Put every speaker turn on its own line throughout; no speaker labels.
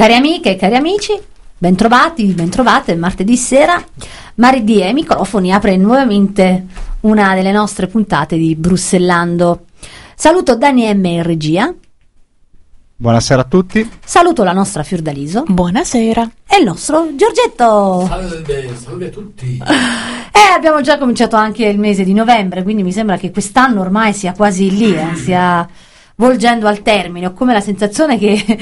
Cari amiche e cari amici, bentrovati, bentrovate, martedì sera, Maridi ai microfoni apre nuovamente una delle nostre puntate di Brussellando. Saluto Dani M in regia.
Buonasera a tutti.
Saluto la nostra Fiordaliso.
Buonasera.
E il nostro Giorgetto.
Salve, salve a tutti.
E abbiamo già cominciato anche il mese di novembre, quindi mi sembra che quest'anno ormai sia quasi lì, eh, stia volgendo al termine. Ho come la sensazione che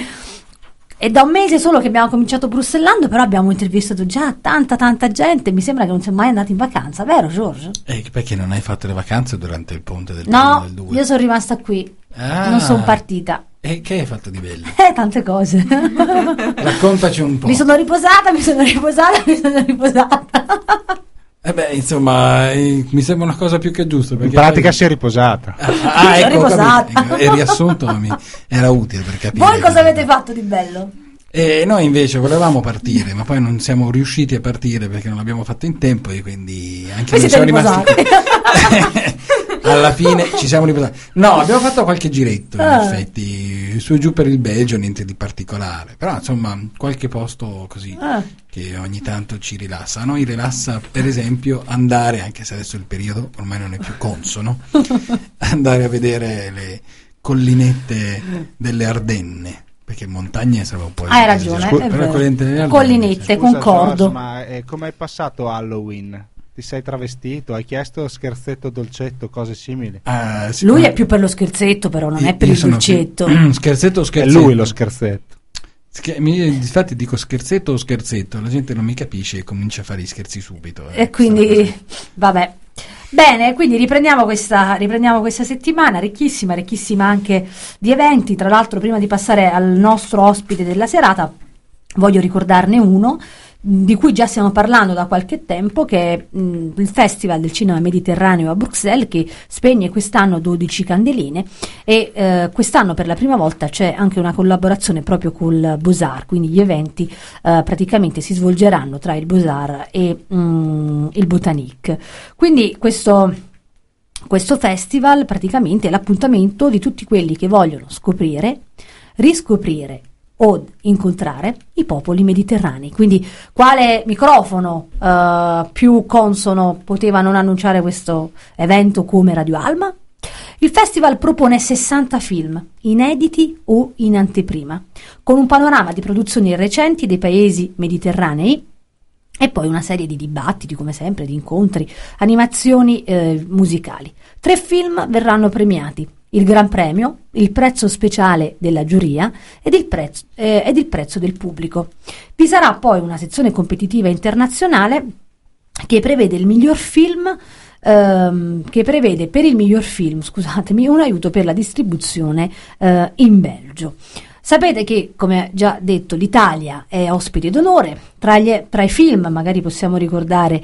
è da un mese solo che abbiamo cominciato Brussellando, però abbiamo intervistato già tanta tanta gente. Mi sembra che non sia mai andato in vacanza, vero Giorgio?
Eh, perché non hai fatto le vacanze durante il ponte del
No,
del 2?
io sono rimasta qui,
Ah.
non sono partita.
E che hai fatto di bello?
Eh, tante cose.
Raccontaci un po'.
mi sono riposata, mi sono riposata, mi sono riposata.
Eh beh, insomma, eh, mi sembra una cosa più che giusta.
In pratica
poi-
si è riposata.
Ah, ah,
Sono
ecco, ho
riposata.
capito. il riassunto mi era utile per capire.
Voi cosa avete fatto di bello?
E noi invece volevamo partire, ma poi non siamo riusciti a partire perché non l'abbiamo fatto in tempo e quindi anche
Voi
noi siamo rimasti. Alla fine ci siamo riposati. No, abbiamo fatto qualche giretto, in
Ah.
effetti, su e giù per il Belgio, niente di particolare. Però insomma, qualche posto così
Ah.
che ogni tanto ci rilassa. A noi rilassa, per esempio, andare, anche se adesso il periodo ormai non è più consono, andare a vedere le collinette delle Ardenne. Perché montagne sarebbe un po'.
Hai ragione,
Scu-
è
però collinette
Collinette.
sì.
concordo.
George, ma eh, come è passato Halloween? Ti sei travestito? Hai chiesto scherzetto, dolcetto, cose simili?
Ah, sì,
Lui
ma-
è più per lo scherzetto, però non
io-
è per il dolcetto.
più- Scherzetto o
È
scherzetto?
lui lo scherzetto.
Scher- mi- infatti dico scherzetto o scherzetto, la gente non mi capisce e comincia a fare i scherzi subito. eh.
E quindi, vabbè. Bene, quindi riprendiamo questa, riprendiamo questa settimana, ricchissima, ricchissima anche di eventi. Tra l'altro, prima di passare al nostro ospite della serata, voglio ricordarne uno di cui già stiamo parlando da qualche tempo, che è mh, il Festival del Cinema Mediterraneo a Bruxelles, che spegne quest'anno 12 candeline e eh, quest'anno per la prima volta c'è anche una collaborazione proprio col Beaux-Arts, quindi gli eventi eh, praticamente si svolgeranno tra il Beaux-Arts e mm, il Botanique. Quindi questo, questo festival praticamente è l'appuntamento di tutti quelli che vogliono scoprire, riscoprire o incontrare i popoli mediterranei. Quindi quale microfono eh, più consono poteva non annunciare questo evento come Radio Alma? Il festival propone 60 film, inediti o in anteprima, con un panorama di produzioni recenti dei paesi mediterranei e poi una serie di dibattiti, come sempre, di incontri, animazioni eh, musicali. Tre film verranno premiati. Il Gran Premio, il prezzo speciale della giuria ed il, prezzo, eh, ed il prezzo del pubblico. Vi sarà poi una sezione competitiva internazionale che prevede il miglior film ehm, che prevede per il miglior film, scusatemi, un aiuto per la distribuzione eh, in Belgio. Sapete che, come già detto, l'Italia è ospite d'onore. Tra, gli- tra i film magari possiamo ricordare eh,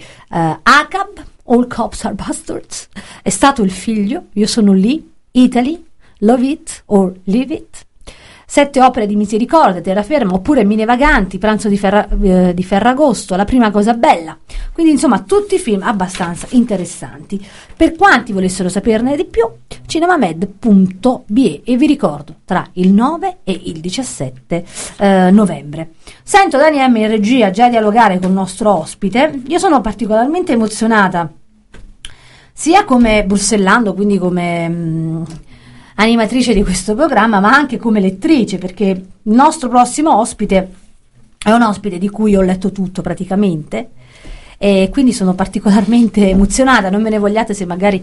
ACAB, All Cops Are Bastards, È stato il figlio, Io sono lì, Italy, Love It or Leave It, Sette opere di misericordia, terraferma, oppure Mine Vaganti, Pranzo di, Ferra- eh, di Ferragosto, La prima cosa bella. Quindi, insomma, tutti film abbastanza interessanti. Per quanti volessero saperne di più, cinemamed.be e vi ricordo tra il 9 e il 17 eh, novembre. Sento Dani M in regia già dialogare con il nostro ospite. Io sono particolarmente emozionata sia come Brussellando, quindi come mh, animatrice di questo programma, ma anche come lettrice, perché il nostro prossimo ospite è un ospite di cui ho letto tutto praticamente e quindi sono particolarmente emozionata, non me ne vogliate se magari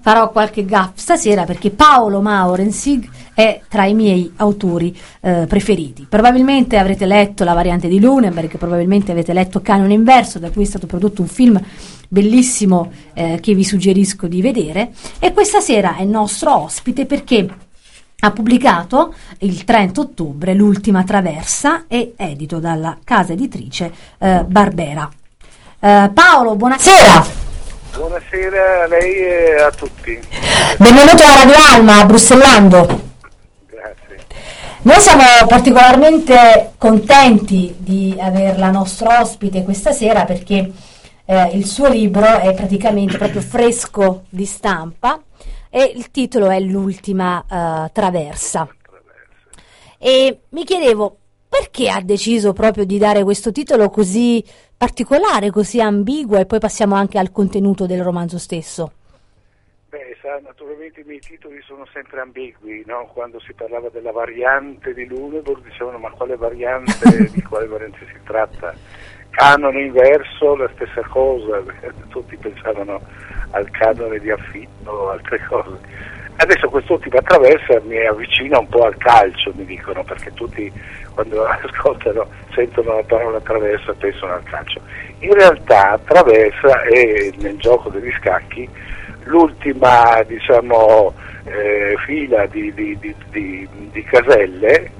farò qualche gaff stasera perché Paolo Maurensig è tra i miei autori eh, preferiti. Probabilmente avrete letto la variante di Lunenberg, probabilmente avete letto Canone Inverso, da cui è stato prodotto un film bellissimo eh, che vi suggerisco di vedere e questa sera è nostro ospite perché ha pubblicato il 30 ottobre L'ultima traversa e edito dalla casa editrice eh, Barbera. Eh, Paolo, buonasera.
Buonasera a lei e a tutti.
Benvenuto a Radio Alma a Brussellando.
Grazie.
Noi siamo particolarmente contenti di avere la nostra ospite questa sera perché eh, il suo libro è praticamente proprio fresco di stampa e il titolo è L'ultima eh, traversa. E mi chiedevo, perché ha deciso proprio di dare questo titolo così particolare, così ambiguo e poi passiamo anche al contenuto del romanzo stesso?
Beh, sa, naturalmente i miei titoli sono sempre ambigui, no? quando si parlava della variante di Luneburg dicevano ma quale variante, di quale variante si tratta? Canone inverso, la stessa cosa, tutti pensavano al canone di affitto o altre cose. Adesso quest'ultima traversa mi avvicina un po' al calcio, mi dicono, perché tutti quando ascoltano, sentono la parola traversa pensano al calcio. In realtà traversa è nel gioco degli scacchi l'ultima diciamo, eh, fila di, di, di, di, caselle,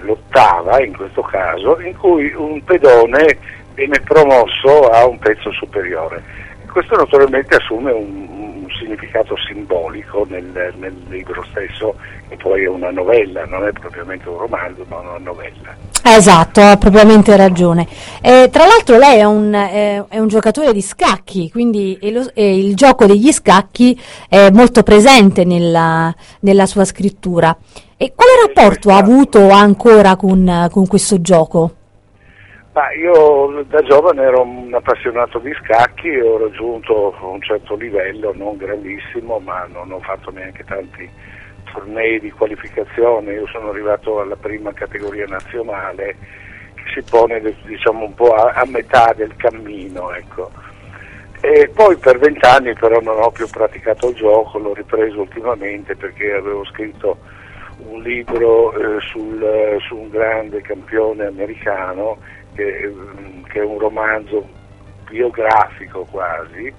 l'ottava in questo caso, in cui un pedone viene promosso a un pezzo superiore. Questo naturalmente assume un, un significato simbolico nel, nel, libro stesso, che poi è una novella, non è propriamente un romanzo, ma una novella.
Esatto, ha propriamente ragione. Eh, tra l'altro lei è un, eh, è un, giocatore di scacchi, quindi lo, il gioco degli scacchi è molto presente nella, nella sua scrittura. E quale rapporto ha avuto ancora con, con questo gioco?
Ma io da giovane ero un appassionato di scacchi e ho raggiunto un certo livello, non grandissimo, ma non ho fatto neanche tanti tornei di qualificazione, io sono arrivato alla prima categoria nazionale che si pone diciamo, un po' a, a metà del cammino. Ecco. E poi per vent'anni però non ho più praticato il gioco, l'ho ripreso ultimamente perché avevo scritto un libro eh, sul, su un grande campione americano che, che è un romanzo biografico quasi,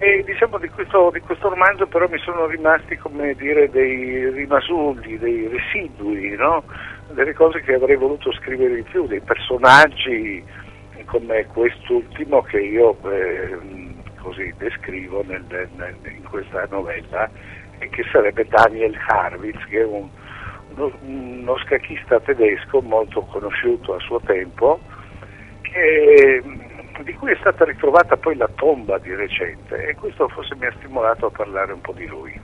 e diciamo di questo, di questo, romanzo però mi sono rimasti come dire dei rimasugli, dei residui, no? delle cose che avrei voluto scrivere di più, dei personaggi come quest'ultimo che io eh, così descrivo nel, nel, in questa novella che sarebbe Daniel Harwitz che è un, uno, uno scacchista tedesco molto conosciuto a suo tempo che di cui è stata ritrovata poi la tomba di recente e questo forse mi ha stimolato a parlare un po' di lui.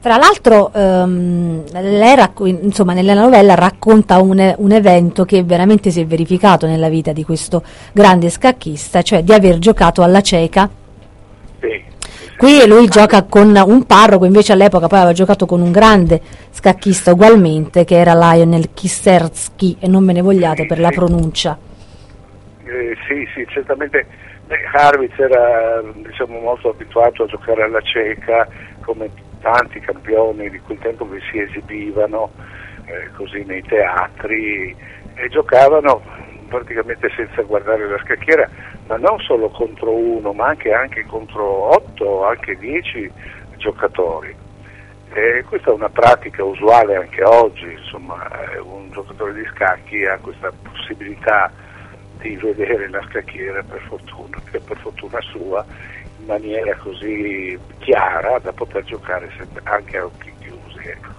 Tra l'altro, ehm, lei racco- insomma, nella novella racconta un, un, evento che veramente si è verificato nella vita di questo grande scacchista, cioè di aver giocato alla cieca. Qui lui gioca con un parroco, invece all'epoca poi aveva giocato con un grande scacchista ugualmente, che era Lionel Kiserski, e non me ne vogliate per la pronuncia.
Eh, sì, sì, certamente beh, Harwitz era diciamo, molto abituato a giocare alla cieca come tanti campioni di quel tempo che si esibivano eh, così nei teatri e giocavano praticamente senza guardare la scacchiera, ma non solo contro uno, ma anche, anche contro otto, anche dieci giocatori. E questa è una pratica usuale anche oggi, insomma, un giocatore di scacchi ha questa possibilità di vedere la scacchiera per fortuna, per fortuna sua in maniera così chiara da poter giocare anche a occhi chiusi. Ecco.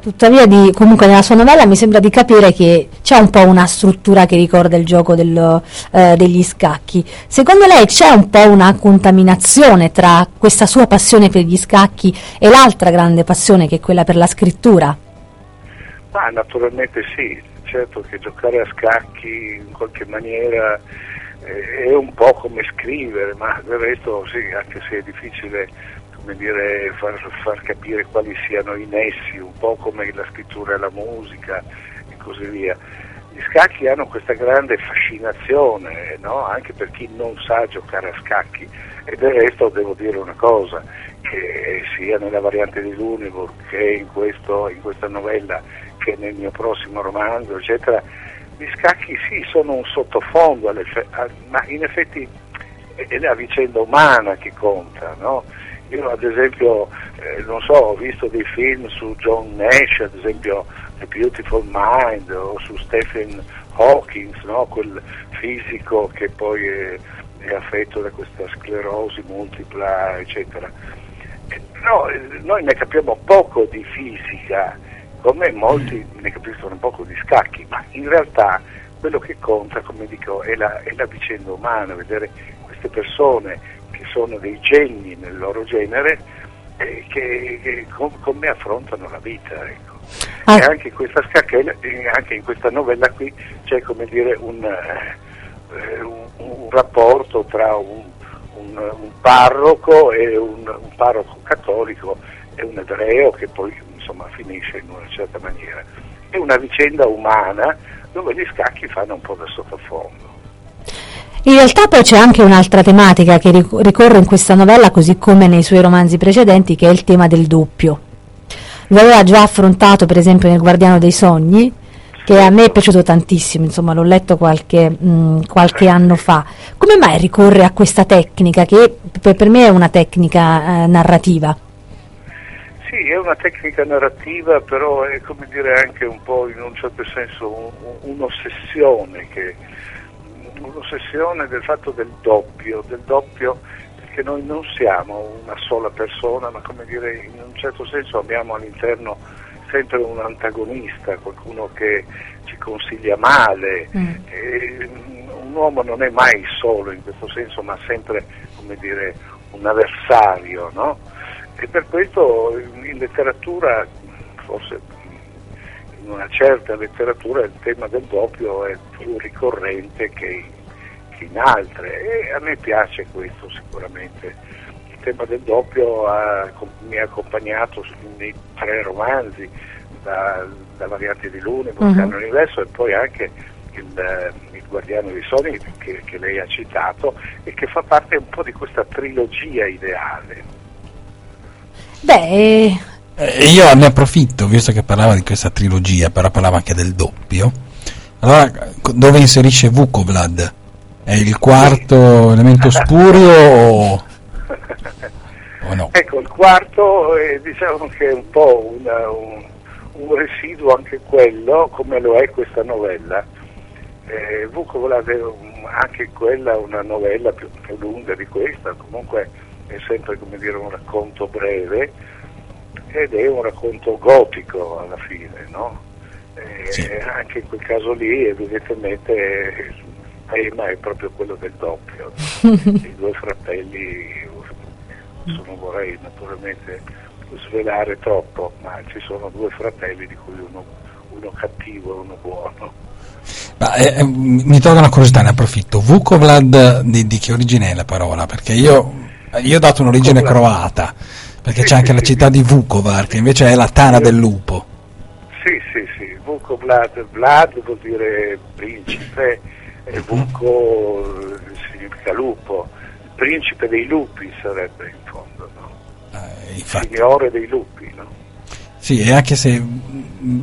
Tuttavia, di, comunque nella sua novella mi sembra di capire che c'è un po' una struttura che ricorda il gioco del, eh, degli scacchi. Secondo lei c'è un po' una contaminazione tra questa sua passione per gli scacchi e l'altra grande passione che è quella per la scrittura?
Ma naturalmente sì, certo che giocare a scacchi in qualche maniera eh, è un po' come scrivere, ma del resto sì, anche se è difficile dire, far, far, capire quali siano i nessi, un po' come la scrittura e la musica e così via. Gli scacchi hanno questa grande fascinazione, no? anche per chi non sa giocare a scacchi. E del resto devo dire una cosa, che sia nella variante di Luneburg che in, questo, in questa novella che nel mio prossimo romanzo, eccetera, gli scacchi sì sono un sottofondo, ma in effetti è la vicenda umana che conta, no? Io ad esempio, eh, non so, ho visto dei film su John Nash, ad esempio The Beautiful Mind, o su Stephen Hawking, no? quel fisico che poi è, è, affetto da questa sclerosi multipla, eccetera. Eh, no, noi ne capiamo poco di fisica, come molti ne capiscono poco di scacchi, ma in realtà quello che conta, come dico, è la, è la vicenda umana, vedere queste persone sono dei geni nel loro genere e che, che com, come affrontano la vita. Ecco. Ah. E anche in questa scacchella, anche in questa novella qui c'è come dire un, eh, un, un rapporto tra un, un parroco e un, parroco cattolico e un ebreo che poi insomma finisce in una certa maniera. È una vicenda umana dove gli scacchi fanno un po' da sottofondo.
In realtà poi c'è anche un'altra tematica che ricorre in questa novella, così come nei suoi romanzi precedenti, che è il tema del doppio. Lo aveva già affrontato, per esempio, nel Guardiano dei Sogni, che a me è piaciuto tantissimo, insomma, l'ho letto qualche, mh, qualche anno fa. Come mai ricorre a questa tecnica, che per me è una tecnica eh, narrativa?
Sì, è una tecnica narrativa, però è come dire anche un po' in un certo senso un, un'ossessione che un'ossessione del fatto del doppio, del doppio perché noi non siamo una sola persona, ma come dire, in un certo senso abbiamo all'interno sempre un antagonista, qualcuno che ci consiglia male. Mm. un uomo non è mai solo in questo senso, ma sempre come dire, un avversario, no? E per questo in letteratura, forse in una certa letteratura il tema del doppio è più ricorrente che, che in altre e a me piace questo sicuramente. Il tema del doppio ha, mi ha accompagnato nei tre romanzi, da, da Varianti di Luna, Vulcano uh-huh. Universo e poi anche il, il Guardiano dei Sogni che, che lei ha citato e che fa parte un po' di questa trilogia ideale.
Beh,
eh, io ne approfitto, visto che parlava di questa trilogia, però parlava anche del doppio. Allora, dove inserisce Vukovlad? È il quarto elemento spurio o,
o, no? Ecco, il quarto eh, diciamo che è un po' una, un, un, residuo anche quello, come lo è questa novella. Eh, Vukovlad è un, anche quella una novella più, più lunga di questa, comunque è sempre come dire un racconto breve ed è un racconto gotico alla fine, no? Sì. Anche in quel caso lì evidentemente il tema è proprio quello del doppio, i due fratelli, non vorrei naturalmente svelare troppo, ma ci sono due fratelli di cui uno, uno cattivo e uno buono.
Ma, eh, eh mi tolgo una curiosità, ne approfitto. Vukovlad di, di che origine è la parola? Perché io, io ho dato un'origine Vukovlad. croata perché c'è anche la città di Vukovar, che invece è la tana del lupo.
Sì, sì, sì, Vukovlad, Vlad vuol dire principe, e Vuko significa lupo, il principe dei lupi sarebbe in fondo, no? Eh, Signore dei lupi, no?
Sì, e anche se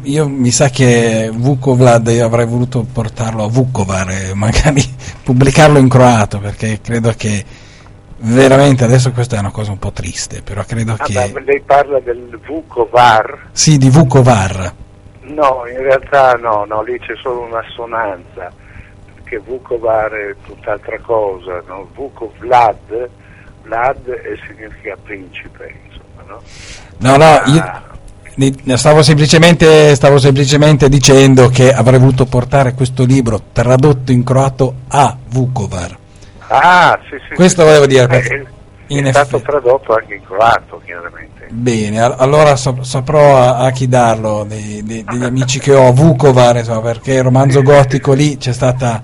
io mi sa che Vukovlad io avrei voluto portarlo a Vukovar e magari pubblicarlo in croato, perché credo che veramente adesso questa è una cosa un po' triste, però credo ah, che...
lei parla del Vukovar?
Sì, di Vukovar.
No, in realtà no, no, lì c'è solo un'assonanza, perché Vukovar è tutt'altra cosa, no? Vukovlad, Vlad significa principe, insomma, no?
No, no, ah. io... Stavo semplicemente, stavo semplicemente, dicendo che avrei voluto portare questo libro tradotto in croato a Vukovar.
Ah, sì, sì.
Questo
sì,
volevo dire.
Perché è, è stato tradotto anche in croato, chiaramente.
Bene, allora so, saprò a, a, chi darlo, dei, dei, degli amici che ho a Vukovar, insomma, perché il romanzo gotico lì c'è stata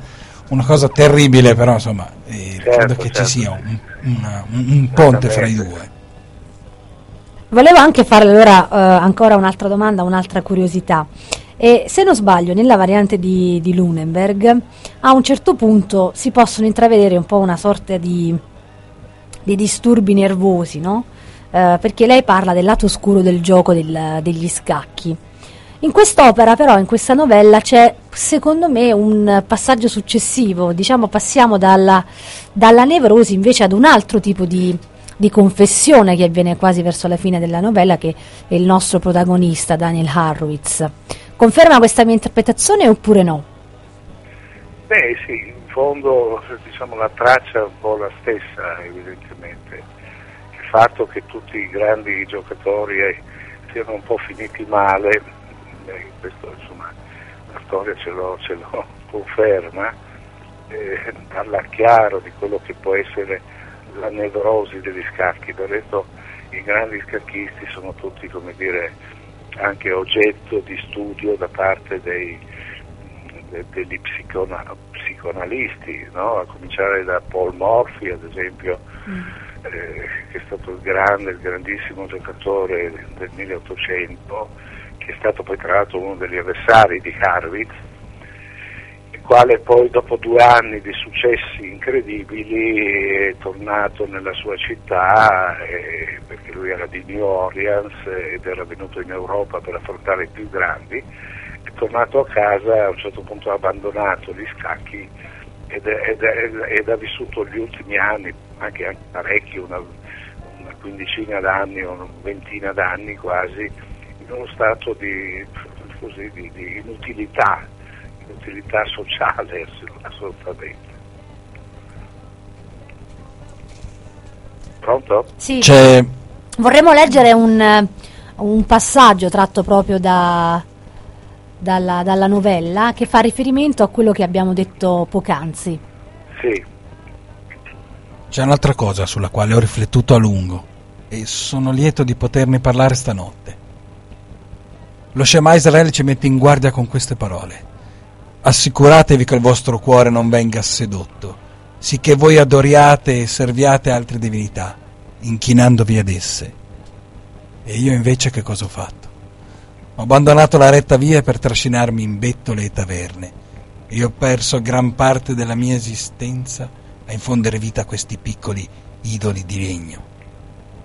una cosa terribile, però insomma, eh, certo, credo che certo. ci sia un, una, un, un ponte fra i due.
Volevo anche fare allora uh, ancora un'altra domanda, un'altra curiosità. E se non sbaglio, nella variante di, di Lunenberg, a un certo punto si possono intravedere un po' una sorta di, di disturbi nervosi, no? Eh, perché lei parla del lato oscuro del gioco del, degli scacchi. In quest'opera, però, in questa novella, c'è secondo me un passaggio successivo, diciamo passiamo dalla, dalla nevrosi invece ad un altro tipo di, di, confessione che avviene quasi verso la fine della novella, che è il nostro protagonista, Daniel Harrowitz. Conferma questa mia interpretazione oppure no?
Beh sì, in fondo diciamo, la traccia è un po' la stessa evidentemente. Il fatto che tutti i grandi giocatori eh, siano un po' finiti male, beh, questo insomma la storia ce lo, ce lo conferma, eh, parla chiaro di quello che può essere la nevrosi degli scacchi, del resto i grandi scacchisti sono tutti come dire anche oggetto di studio da parte dei, de, degli psicona, psicoanalisti, no? a cominciare da Paul Morphy ad esempio, mm. eh, che è stato il grande, il grandissimo giocatore del 1800, che è stato poi tra l'altro uno degli avversari di Harvitz, quale poi dopo due anni di successi incredibili è tornato nella sua città, eh, perché lui era di New Orleans ed era venuto in Europa per affrontare i più grandi, tornato a casa a un certo punto ha abbandonato gli scacchi ed, ed, ed, ed ha vissuto gli ultimi anni, anche, anche parecchi, una, una, quindicina d'anni o una ventina d'anni quasi, in uno stato di, così, di, di inutilità, inutilità sociale assolutamente. Pronto?
Sì. C'è... Vorremmo leggere un, un passaggio tratto proprio da, dalla, dalla, novella che fa riferimento a quello che abbiamo detto poc'anzi.
Sì.
C'è un'altra cosa sulla quale ho riflettuto a lungo e sono lieto di poterne parlare stanotte. Lo Shema Israele ci mette in guardia con queste parole. Assicuratevi che il vostro cuore non venga sedotto, sicché voi adoriate e serviate altre divinità, inchinandovi ad esse. E io invece che cosa ho fatto? Ho abbandonato la retta via per trascinarmi in bettole e taverne e ho perso gran parte della mia esistenza a infondere vita a questi piccoli idoli di legno.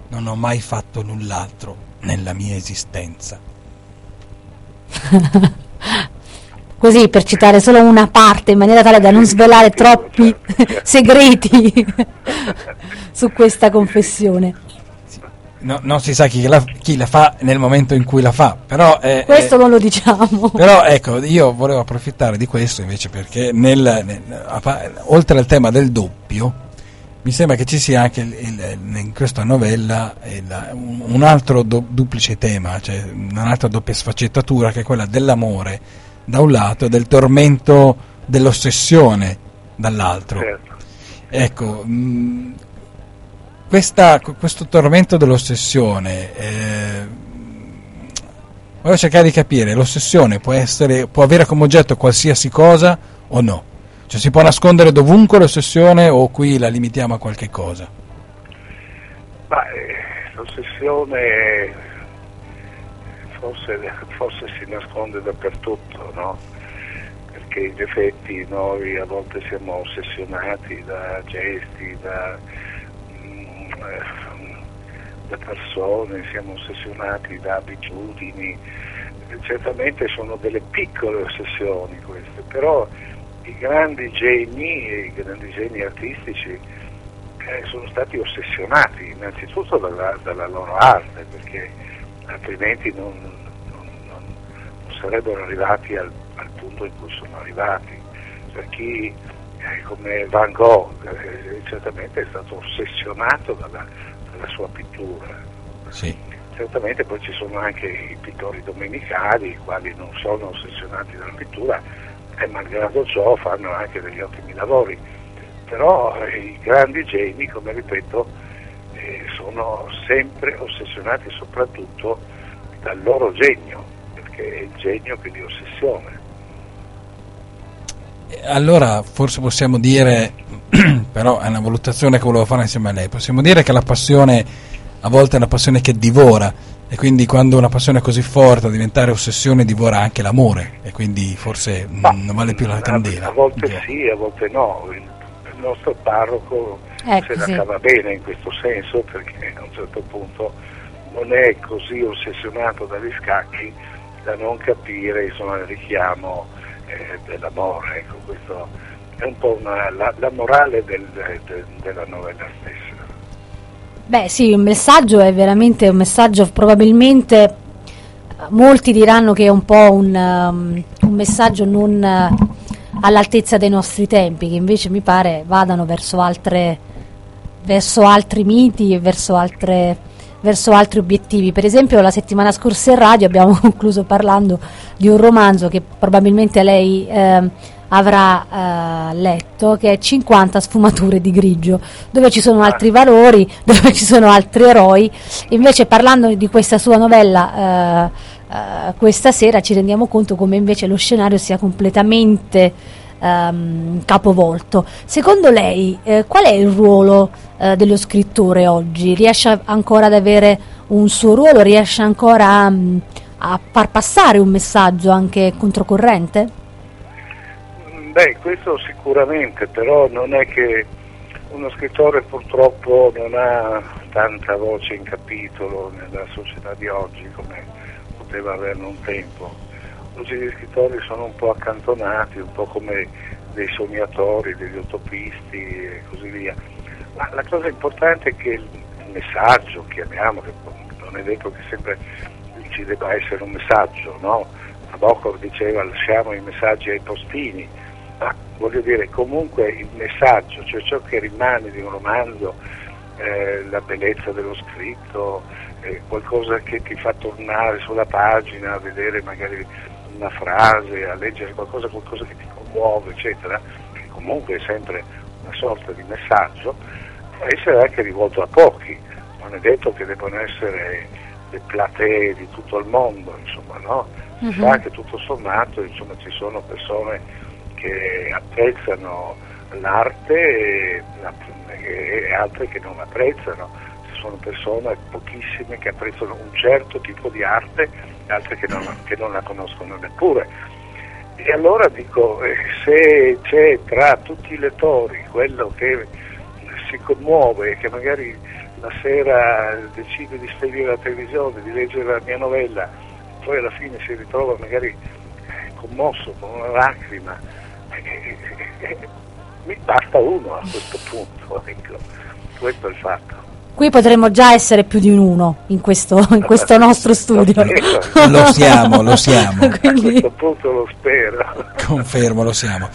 Non ho mai fatto null'altro nella mia esistenza.
Così per citare solo una parte in maniera tale da non svelare troppi segreti su questa confessione
no, non si sa chi la, chi la, fa nel momento in cui la fa. Però,
eh, questo eh, non lo diciamo.
Però ecco, io volevo approfittare di questo invece perché nel, nel, oltre al tema del doppio, mi sembra che ci sia anche il, il, in questa novella il, un altro do, duplice tema, cioè un'altra doppia sfaccettatura che è quella dell'amore da un lato e del tormento dell'ossessione dall'altro. Certo. Ecco, mh, questa, questo tormento dell'ossessione, eh, voglio cercare di capire, l'ossessione può, essere, può avere come oggetto qualsiasi cosa o no? Cioè si può nascondere dovunque l'ossessione o qui la limitiamo a qualche cosa?
Beh, l'ossessione forse, forse, si nasconde dappertutto, no? Perché in effetti noi a volte siamo ossessionati da gesti, da eh, da persone, siamo ossessionati da abitudini, certamente sono delle piccole ossessioni queste, però i grandi geni, i grandi geni artistici eh, sono stati ossessionati innanzitutto dalla, dalla loro arte, perché altrimenti non, non, non, non sarebbero arrivati al, al, punto in cui sono arrivati. Per chi eh, come Van Gogh eh, certamente è stato ossessionato dalla, dalla sua pittura.
Sì.
Certamente poi ci sono anche i pittori domenicali, i quali non sono ossessionati dalla pittura e malgrado ciò fanno anche degli ottimi lavori. Però eh, i grandi geni, come ripeto, sono sempre ossessionati soprattutto dal loro genio, perché è il genio che li ossessiona
allora forse possiamo dire, però è una valutazione che volevo fare insieme a lei, possiamo dire che la passione a volte è una passione che divora e quindi quando una passione è così forte a diventare ossessione divora anche l'amore e quindi forse Ma, non vale più la candela.
A volte yeah. sì, a volte no. Il, il nostro parroco ecco, se la sì. cava bene in questo senso perché a un certo punto non è così ossessionato dagli scacchi da non capire insomma, il richiamo eh, dell'amore, ecco, questo è un po' una, la, la, morale del, de, della novella stessa.
Beh sì, il messaggio è veramente un messaggio probabilmente molti diranno che è un po' un, um, un messaggio non all'altezza dei nostri tempi, che invece mi pare vadano verso, altre, verso altri miti e verso altre verso altri obiettivi. Per esempio la settimana scorsa in radio abbiamo concluso parlando di un romanzo che probabilmente lei eh, avrà eh, letto, che è 50 sfumature di grigio, dove ci sono altri valori, dove ci sono altri eroi. Invece parlando di questa sua novella... Eh, eh, questa sera ci rendiamo conto come invece lo scenario sia completamente ehm, capovolto. Secondo lei eh, qual è il ruolo eh, dello scrittore oggi? Riesce ancora ad avere un suo ruolo? Riesce ancora a, a far passare un messaggio anche controcorrente?
Beh, questo sicuramente, però non è che uno scrittore purtroppo non ha tanta voce in capitolo nella società di oggi come poteva averlo un tempo. Oggi gli scrittori sono un po' accantonati, un po' come dei sognatori, degli utopisti e così via. Ma la cosa importante è che il messaggio, chiamiamolo, non è detto che sempre ci debba essere un messaggio, no? Nabokov diceva lasciamo i messaggi ai postini, ma voglio dire comunque il messaggio, cioè ciò che rimane di un romanzo, eh, la bellezza dello scritto, eh, qualcosa che ti fa tornare sulla pagina, a vedere magari una frase, a leggere qualcosa, qualcosa che ti commuove, eccetera, che comunque è sempre una sorta di messaggio, può essere anche rivolto a pochi, non è detto che debbano essere le platee di tutto il mondo, insomma, no? Si uh-huh. sa che tutto sommato insomma, ci sono persone che apprezzano l'arte e, e altre che non apprezzano. Sono persone, pochissime, che apprezzano un certo tipo di arte e altre che non, che non la conoscono neppure. E allora dico, eh, se c'è tra tutti i lettori quello che si commuove e che magari la sera decide di spegnere la televisione, di leggere la mia novella, poi alla fine si ritrova magari commosso con una lacrima, mi basta uno a questo punto, ecco. questo è il fatto.
Qui potremmo già essere più di un uno in questo, in questo nostro studio.
Lo siamo, lo siamo.
Quindi... A questo punto lo spero.
Confermo, lo siamo.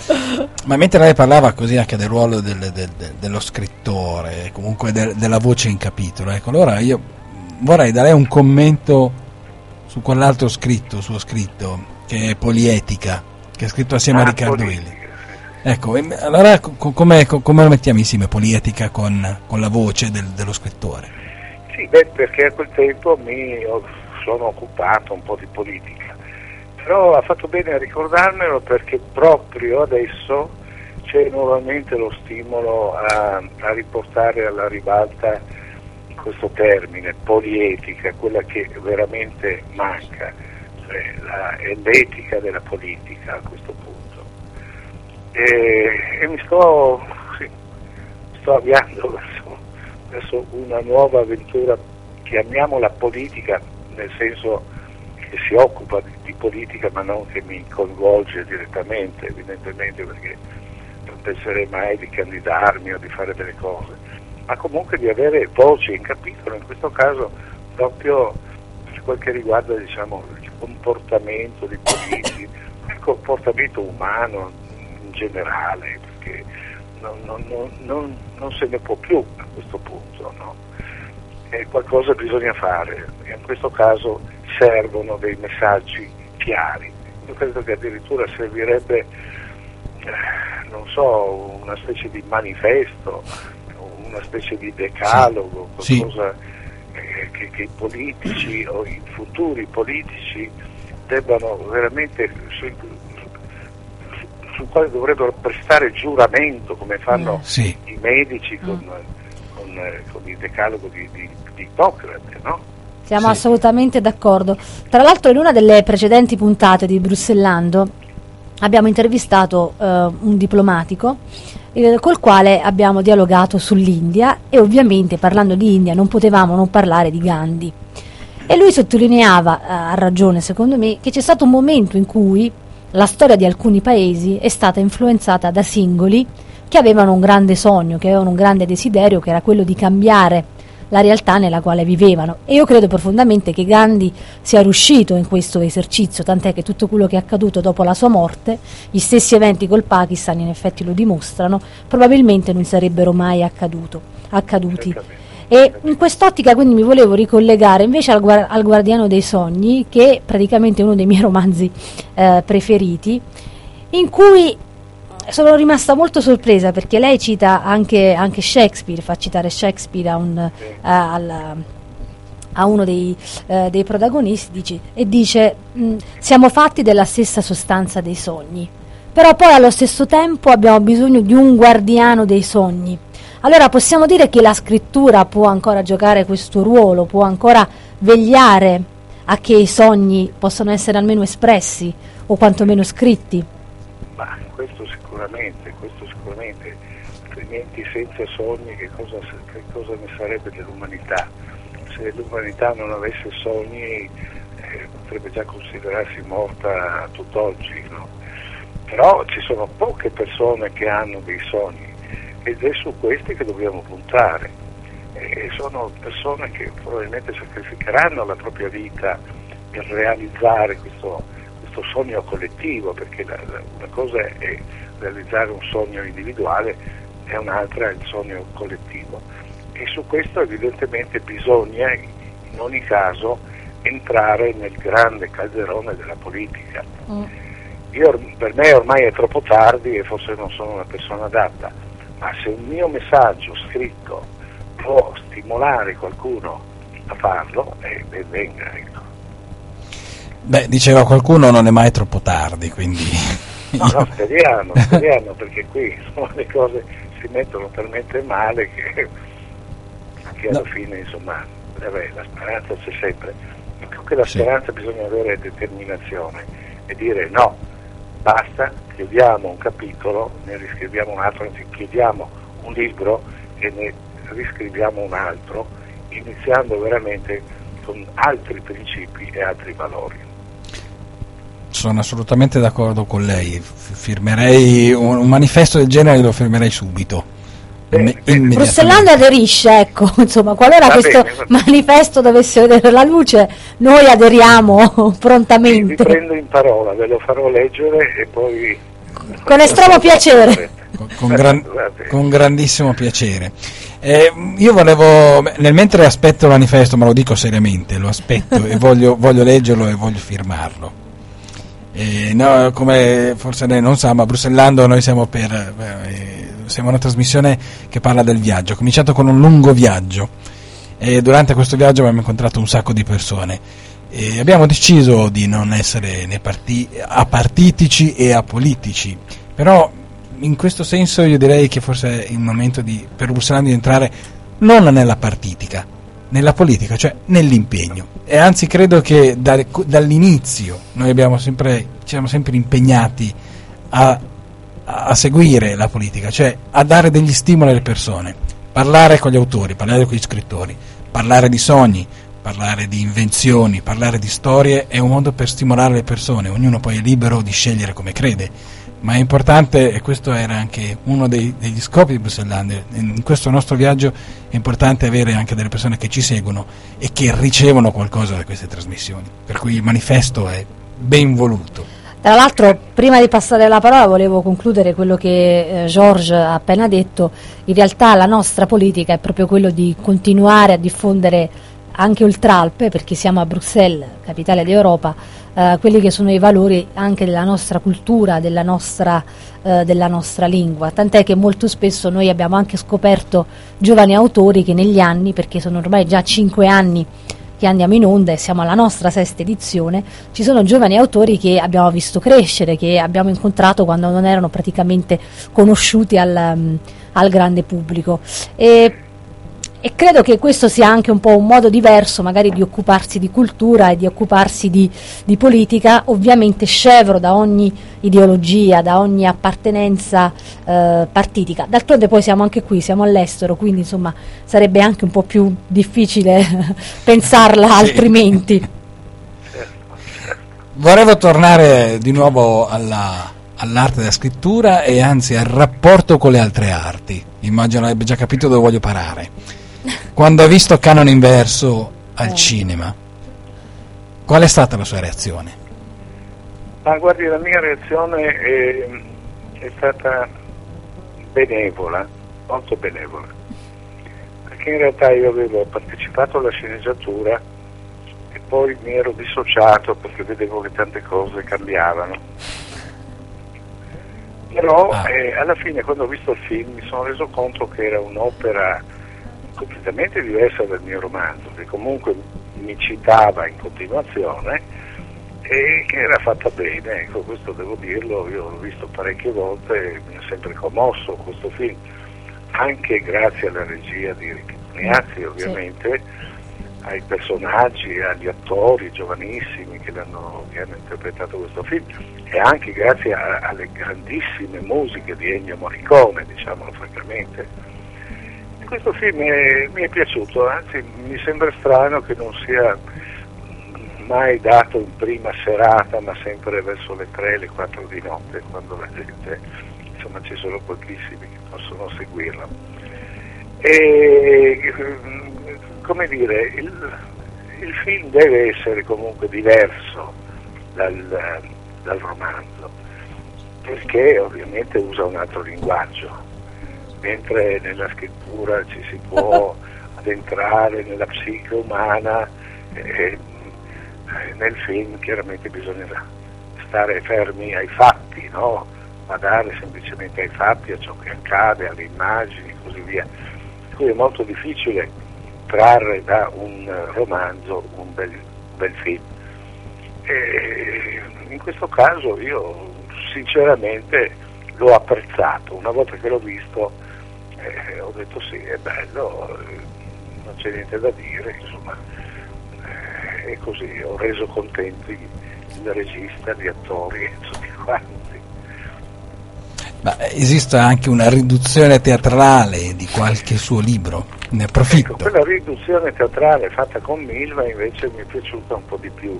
Ma mentre lei parlava così anche del ruolo del, del, del, dello scrittore, comunque della voce in capitolo, ecco, allora io vorrei dare un commento su quell'altro scritto, suo scritto, che è Polietica, che è scritto assieme ah, a Riccardo Willi. Ecco, allora come, come lo mettiamo insieme Polietica con, con la voce del, dello scrittore?
Sì, beh, perché a quel tempo mi sono occupato un po' di politica, però ha fatto bene a ricordarmelo perché proprio adesso c'è nuovamente lo stimolo a, a riportare alla ribalta questo termine, polietica, quella che veramente manca, cioè la, è l'etica della politica a questo e, e mi sto, sì, sto avviando verso, verso una nuova avventura, chiamiamola politica, nel senso che si occupa di, di, politica ma non che mi coinvolge direttamente, evidentemente perché non penserei mai di candidarmi o di fare delle cose, ma comunque di avere voce in capitolo, in questo caso proprio per quel che riguarda diciamo, il comportamento dei politici, il comportamento umano, generale, perché non, non, non, non, se ne può più a questo punto. No? E qualcosa bisogna fare e in questo caso servono dei messaggi chiari. Io credo che addirittura servirebbe, eh, non so, una specie di manifesto, una specie di decalogo, qualcosa sì. che, che i politici o i futuri politici debbano veramente sul quale dovrebbero prestare giuramento come fanno mm. sì. i medici con, mm. con, eh, con, il decalogo di, di, di Ippocrate, no?
Siamo sì. assolutamente d'accordo. Tra l'altro in una delle precedenti puntate di Brussellando abbiamo intervistato eh, un diplomatico eh, col quale abbiamo dialogato sull'India e ovviamente parlando di India non potevamo non parlare di Gandhi. E lui sottolineava, eh, a ragione secondo me, che c'è stato un momento in cui la storia di alcuni paesi è stata influenzata da singoli che avevano un grande sogno, che avevano un grande desiderio, che era quello di cambiare la realtà nella quale vivevano. E io credo profondamente che Gandhi sia riuscito in questo esercizio, tant'è che tutto quello che è accaduto dopo la sua morte, gli stessi eventi col Pakistan in effetti lo dimostrano, probabilmente non sarebbero mai accaduto, accaduti. E in quest'ottica quindi mi volevo ricollegare invece al, guar- al Guardiano dei Sogni, che è praticamente uno dei miei romanzi eh, preferiti, in cui sono rimasta molto sorpresa perché lei cita anche, anche Shakespeare, fa citare Shakespeare un, uh, al, a uno dei, eh, dei protagonisti dice, e dice mh, siamo fatti della stessa sostanza dei sogni, però poi allo stesso tempo abbiamo bisogno di un guardiano dei sogni. Allora possiamo dire che la scrittura può ancora giocare questo ruolo, può ancora vegliare a che i sogni possano essere almeno espressi o quantomeno scritti.
Ma questo sicuramente, questo sicuramente, altrimenti senza sogni che cosa, che cosa ne sarebbe dell'umanità? Se l'umanità non avesse sogni eh, potrebbe già considerarsi morta tutt'oggi, no? Però ci sono poche persone che hanno dei sogni ed è su questi che dobbiamo puntare. E sono persone che probabilmente sacrificheranno la propria vita per realizzare questo, questo sogno collettivo, perché la, la, una cosa è realizzare un sogno individuale e un'altra è il sogno collettivo. E su questo evidentemente bisogna in ogni caso entrare nel grande calderone della politica. Mm. Io, per me ormai è troppo tardi e forse non sono una persona adatta, ma se un mio messaggio scritto può stimolare qualcuno a farlo, eh, ben venga. Ecco.
Beh, diceva qualcuno non è mai troppo tardi, quindi...
No, no, speriamo, speriamo, perché qui insomma, le cose si mettono talmente male che, che alla no. fine, insomma, vabbè, la speranza c'è sempre. Più che la sì. speranza bisogna avere determinazione e dire no, basta, chiudiamo un capitolo, ne riscriviamo un altro, anzi chiudiamo un libro e ne riscriviamo un altro, iniziando veramente con altri principi e altri valori.
Sono assolutamente d'accordo con lei, firmerei un, manifesto del genere lo firmerei subito.
Bruxellando aderisce, ecco, insomma, qualora va questo bene, manifesto dovesse vedere la luce, noi aderiamo prontamente.
Vi prendo in parola, ve lo farò leggere e poi...
Con estremo piacere.
Con, con, gran, con, grandissimo piacere. Eh, io volevo, nel mentre aspetto il manifesto, ma lo dico seriamente, lo aspetto e voglio, voglio leggerlo e voglio firmarlo. Eh, no, come forse lei non sa, ma Bruxellando noi siamo per... Eh, siamo una trasmissione che parla del viaggio. Ho cominciato con un lungo viaggio e durante questo viaggio abbiamo incontrato un sacco di persone. E abbiamo deciso di non essere né parti- apartitici e apolitici, però in questo senso io direi che forse è il momento di, per Bussolani di entrare non nella partitica, nella politica, cioè nell'impegno. E anzi credo che da, dall'inizio noi sempre, ci siamo sempre impegnati a a seguire la politica, cioè a dare degli stimoli alle persone, parlare con gli autori, parlare con gli scrittori, parlare di sogni, parlare di invenzioni, parlare di storie è un modo per stimolare le persone, ognuno poi è libero di scegliere come crede, ma è importante, e questo era anche uno dei, degli scopi di Bruxelles in questo nostro viaggio è importante avere anche delle persone che ci seguono e che ricevono qualcosa da queste trasmissioni, per cui il manifesto è ben voluto.
Tra l'altro, prima di passare la parola, volevo concludere quello che eh, George ha appena detto. In realtà la nostra politica è proprio quello di continuare a diffondere anche oltralpe, perché siamo a Bruxelles, capitale d'Europa, eh, quelli che sono i valori anche della nostra cultura, della nostra, eh, della nostra lingua. Tant'è che molto spesso noi abbiamo anche scoperto giovani autori che negli anni, perché sono ormai già cinque anni che andiamo in onda e siamo alla nostra sesta edizione, ci sono giovani autori che abbiamo visto crescere, che abbiamo incontrato quando non erano praticamente conosciuti al, um, al grande pubblico. E e credo che questo sia anche un po' un modo diverso magari di occuparsi di cultura e di occuparsi di, di politica, ovviamente scevro da ogni ideologia, da ogni appartenenza eh, partitica. D'altronde poi siamo anche qui, siamo all'estero, quindi insomma sarebbe anche un po' più difficile pensarla altrimenti.
Volevo tornare di nuovo alla, all'arte della scrittura e anzi al rapporto con le altre arti. Immagino abbia già capito dove voglio parare. Quando ha visto Canone Inverso al eh. cinema, qual è stata la sua reazione?
Ma guardi, la mia reazione è, è stata benevola, molto benevola, perché in realtà io avevo partecipato alla sceneggiatura e poi mi ero dissociato perché vedevo che tante cose cambiavano. Però ah. eh, alla fine quando ho visto il film mi sono reso conto che era un'opera completamente diversa dal mio romanzo, che comunque mi citava in continuazione e che era fatta bene, ecco questo devo dirlo, io l'ho visto parecchie volte e mi ha sempre commosso questo film, anche grazie alla regia di Ricchi Tognazzi ovviamente, sì. ai personaggi, agli attori giovanissimi che hanno, che hanno, interpretato questo film e anche grazie a, alle grandissime musiche di Ennio Morricone, diciamolo francamente questo film è, mi è piaciuto, anzi mi sembra strano che non sia mai dato in prima serata, ma sempre verso le 3, le 4 di notte, quando la gente, insomma ci sono pochissimi che possono seguirlo. E, come dire, il, il film deve essere comunque diverso dal, dal romanzo, perché ovviamente usa un altro linguaggio mentre nella scrittura ci si può addentrare nella psiche umana, eh, nel film chiaramente bisogna stare fermi ai fatti, no? badare semplicemente ai fatti, a ciò che accade, alle immagini e così via. Cui è molto difficile trarre da un romanzo un bel, un bel film. E in questo caso io sinceramente l'ho apprezzato, una volta che l'ho visto eh, ho detto sì, è bello, eh, non c'è niente da dire, insomma, eh, e così ho reso contenti il regista, gli attori e tutti quanti.
Ma esiste anche una riduzione teatrale di qualche suo libro, ne approfitto.
Ecco, quella riduzione teatrale fatta con Milva invece mi è piaciuta un po' di più,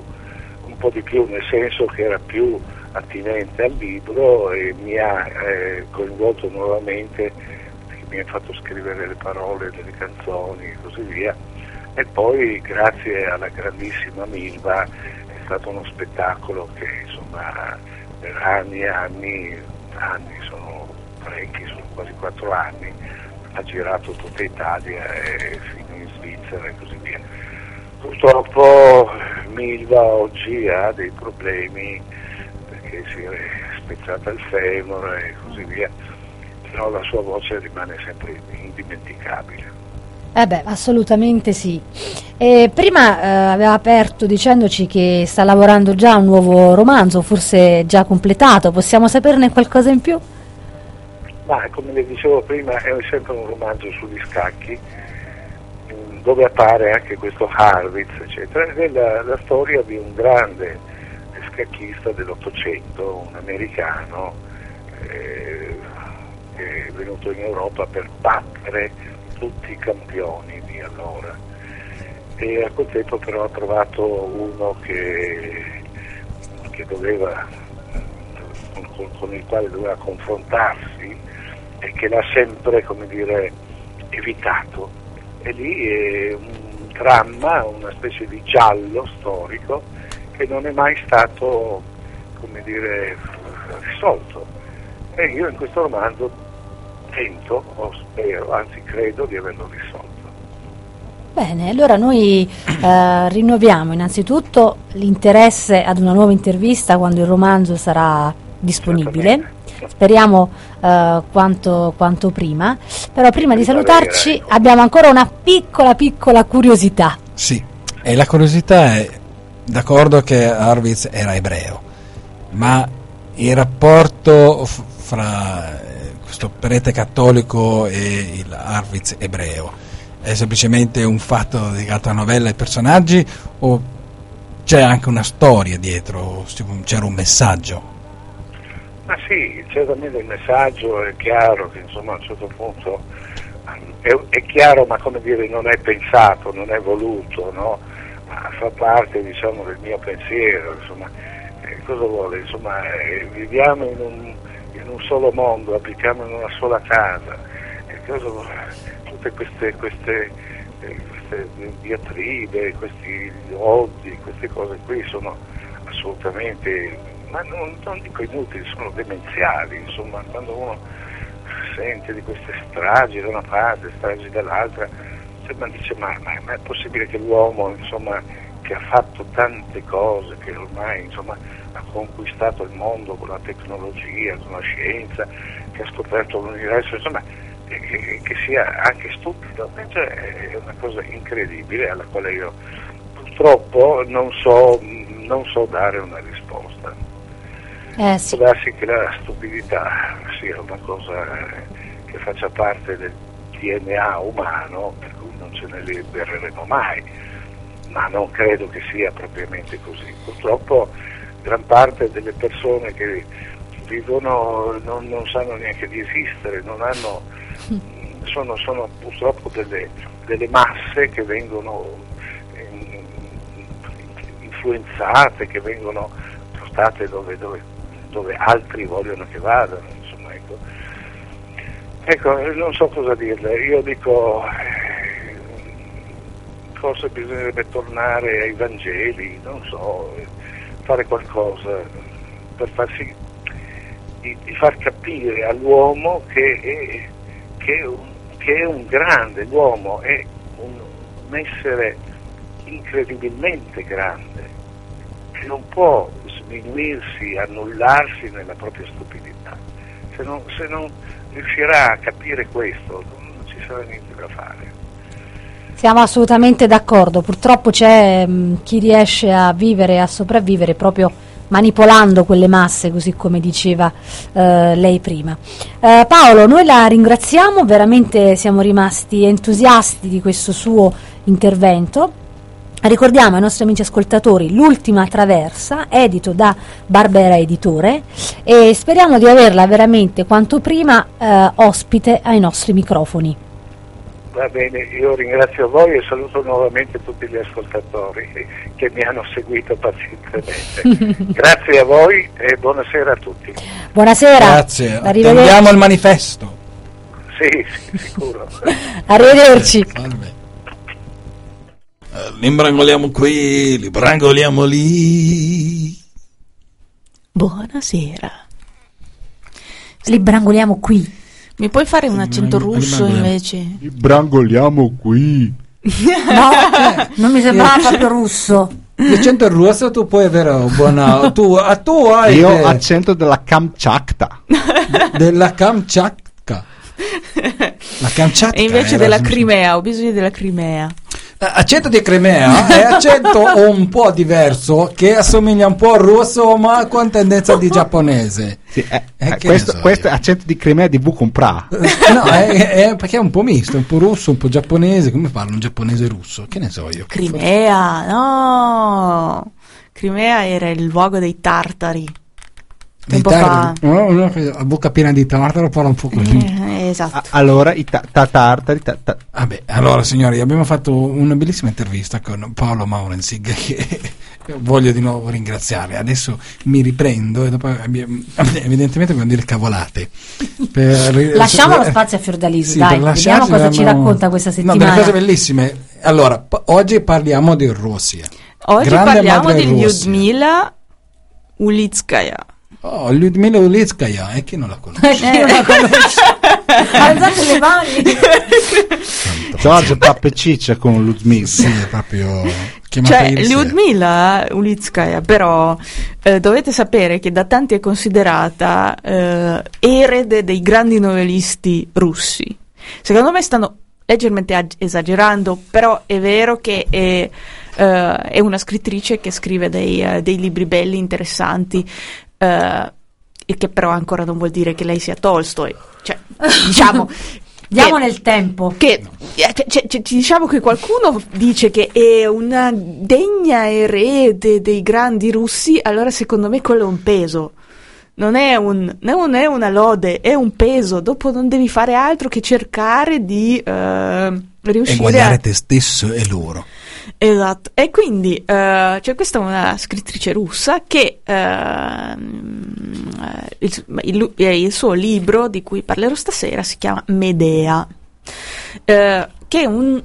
un po' di più nel senso che era più attinente al libro e mi ha eh, coinvolto nuovamente mi ha fatto scrivere le parole delle canzoni e così via. E poi grazie alla grandissima Milva è stato uno spettacolo che insomma per anni e anni, anni sono parecchi, sono quasi quattro anni, ha girato tutta Italia e fino in Svizzera e così via. Purtroppo Milva oggi ha dei problemi perché si è spezzata il femore e così via però la sua voce rimane sempre indimenticabile.
Eh beh, assolutamente sì. E prima eh, aveva aperto dicendoci che sta lavorando già a un nuovo romanzo, forse già completato, possiamo saperne qualcosa in più?
Ma come le dicevo prima è sempre un romanzo sugli scacchi mm, dove appare anche questo Harwitz, eccetera, ed è la, la storia di un grande scacchista dell'Ottocento, un americano, eh, che è venuto in Europa per battere tutti i campioni di allora. E a quel tempo però ha trovato uno che, che doveva, con, con, il quale doveva confrontarsi e che l'ha sempre come dire, evitato. E lì è un dramma, una specie di giallo storico che non è mai stato come dire, risolto. E io in questo romanzo tento, o spero, anzi credo di averlo risolto.
Bene, allora noi eh, rinnoviamo innanzitutto l'interesse ad una nuova intervista quando il romanzo sarà disponibile. Speriamo eh, quanto, quanto, prima, però prima di salutarci abbiamo ancora una piccola piccola curiosità.
Sì, e la curiosità è d'accordo che Arviz era ebreo, ma il rapporto f- fra questo prete cattolico e il Arviz ebreo? È semplicemente un fatto legato alla novella e personaggi o c'è anche una storia dietro, c'era un messaggio?
Ma sì, certamente il messaggio è chiaro che insomma a un certo punto è, è chiaro ma come dire non è pensato, non è voluto, no? ma fa parte diciamo, del mio pensiero, insomma, eh, cosa vuole? Insomma, eh, viviamo in un in un solo mondo, abitiamo in una sola casa, tutte queste, queste, eh, queste diatribe, questi odi, queste cose qui sono assolutamente, ma non, non dico inutili, sono demenziali, insomma, quando uno sente di queste stragi da una parte, stragi dall'altra, cioè, dice ma, ma, ma, è possibile che l'uomo insomma, che ha fatto tante cose, che ormai insomma, conquistato il mondo con la tecnologia, con la scienza, che ha scoperto l'universo, insomma, che, che sia anche stupido, invece è una cosa incredibile alla quale io purtroppo non so, non so dare una risposta.
Eh sì.
Può darsi che la stupidità sia una cosa che faccia parte del DNA umano, per cui non ce ne libereremo mai, ma non credo che sia propriamente così. Purtroppo gran parte delle persone che vivono non, non sanno neanche di esistere, non hanno, sono, sono purtroppo delle, delle masse che vengono eh, influenzate, che vengono portate dove, dove, dove altri vogliono che vadano. Insomma, ecco. ecco, non so cosa dirle, io dico eh, forse bisognerebbe tornare ai Vangeli, non so, fare qualcosa per far sì di, di far capire all'uomo che è, che, è un, che è un grande, l'uomo è un, un essere incredibilmente grande, che non può sminuirsi, annullarsi nella propria stupidità. Se non, se non riuscirà a capire questo non ci sarà niente da fare.
Siamo assolutamente d'accordo, purtroppo c'è mh, chi riesce a vivere e a sopravvivere proprio manipolando quelle masse, così come diceva eh, lei prima. Eh, Paolo, noi la ringraziamo, veramente siamo rimasti entusiasti di questo suo intervento. Ricordiamo ai nostri amici ascoltatori L'ultima traversa, edito da Barbera Editore e speriamo di averla veramente quanto prima eh, ospite ai nostri microfoni.
Va bene, io ringrazio voi e saluto nuovamente tutti gli ascoltatori che mi hanno seguito pazientemente. Grazie a voi e buonasera a tutti.
Buonasera.
Grazie,
Arrivederci.
attendiamo il manifesto.
Sì, sì, sicuro.
Arrivederci.
Salve. Eh, Li imbrangoliamo qui, li brangoliamo lì.
Buonasera.
Li brangoliamo qui.
Mi puoi fare un accento
rimane-
russo invece?
Brangoliamo qui.
No, non mi sembrava proprio russo.
L'accento russo tu puoi avere un buona... Tu, tu hai
Io
de-
accento della Kamchatka.
della Kamchatka. La Kamchatka
E invece della Crimea, ho bisogno della Crimea.
Eh, Accento di Crimea è accento un po' diverso che assomiglia un po' al russo ma con tendenza di giapponese.
Sì, eh,
Eh,
eh, questo,
so
questo accento di Crimea di V con Pra.
Eh, No, è, è perché è un po' misto, un po' russo, un po' giapponese. Come parlo un giapponese russo? Che ne so io?
Crimea, no! Crimea era il luogo dei tartari.
Dei
Tempo
tartari. Uno, uno ha bocca piena di tartaro parla un po' così.
Eh, esatto.
A- allora, i ta- ta- tartari. ta- ta-
Vabbè, allora signori, abbiamo fatto una bellissima intervista con Paolo Maurensig che voglio di nuovo ringraziare. Adesso mi riprendo e dopo abbiamo- evidentemente dobbiamo dire cavolate. Per-
Lasciamo lo
eh,
spazio a Fiordaliso,
sì,
dai, vediamo cosa ci
abbiamo-
racconta questa
No,
settimana.
delle cose bellissime. Allora, p- oggi parliamo di Russia.
Oggi
Grande
parliamo di. Lyudmila Ulitskaya.
Oh, Lyudmila Ulitskaya, e chi non la conosce?
Io la conosco. Alzate le mani.
Giorgio Pappe Ciccia con Luzmil.
Sì, è proprio
Cioè. Lyudmila Ulitskaya, però eh, dovete sapere che da tanti è considerata eh, erede dei grandi novelisti russi. Secondo me stanno leggermente ag- esagerando, però è vero che è, eh, è una scrittrice che scrive dei, eh, dei libri belli, interessanti, eh, e che però ancora non vuol dire che lei sia Tolstoi. Cioè, diciamo...
Diamo
che-
nel tempo.
che eh, c- c- c- diciamo che qualcuno dice che è una degna erede dei grandi russi, allora secondo me quello è un peso. Non è, un, non è una lode, è un peso. Dopo non devi fare altro che cercare di eh, riuscire a.
te stesso e loro.
Esatto. E quindi eh, c'è questa una scrittrice russa che eh, il, il- eh, il suo libro di cui parlerò stasera si chiama Medea, eh, che è un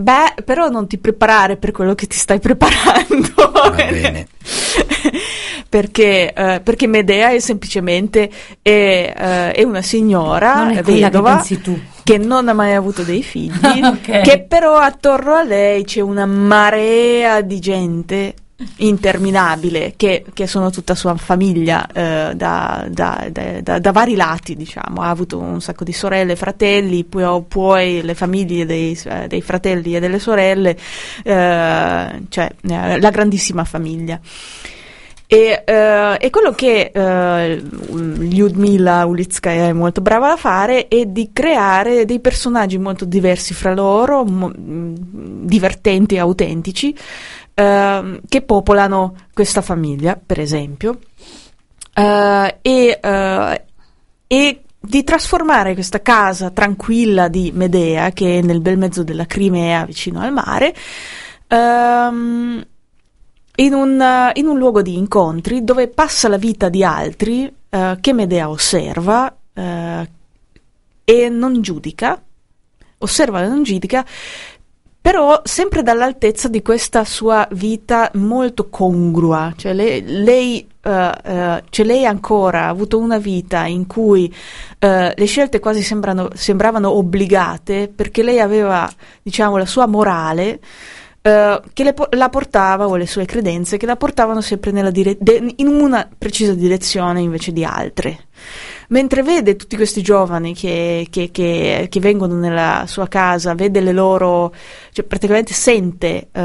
Beh, però non ti preparare per quello che ti stai preparando.
Va bene.
perché, eh, perché Medea è semplicemente è, eh, è una signora
Non è quella che
vedova
pensi tu.
Che non ha mai avuto dei figli,
Ok.
che però attorno a lei c'è una marea di gente interminabile che, che sono tutta sua famiglia eh, da, da, da, da, vari lati, diciamo. Ha avuto un sacco di sorelle e fratelli, poi, poi le famiglie dei, eh, dei, fratelli e delle sorelle, eh, cioè eh, la grandissima famiglia. E, uh, e, quello che uh, Lyudmila Ulitskaya è molto brava a fare è di creare dei personaggi molto diversi fra loro, mo- divertenti e autentici, uh, che popolano questa famiglia, per esempio, e, e di trasformare questa casa tranquilla di Medea, che è nel bel mezzo della Crimea, vicino al mare, um, in un, uh, in un, luogo di incontri dove passa la vita di altri uh, che Medea osserva uh, e non giudica, osserva e non giudica, però sempre dall'altezza di questa sua vita molto congrua, cioè lei, lei, uh, uh, cioè lei ancora ha avuto una vita in cui uh, le scelte quasi sembrano, sembravano obbligate perché lei aveva, diciamo, la sua morale Uh, che le, la portava, o le sue credenze, che la portavano sempre dire- de- in una precisa direzione invece di altre. Mentre vede tutti questi giovani che, che, che, che vengono nella sua casa, vede le loro, cioè praticamente sente uh,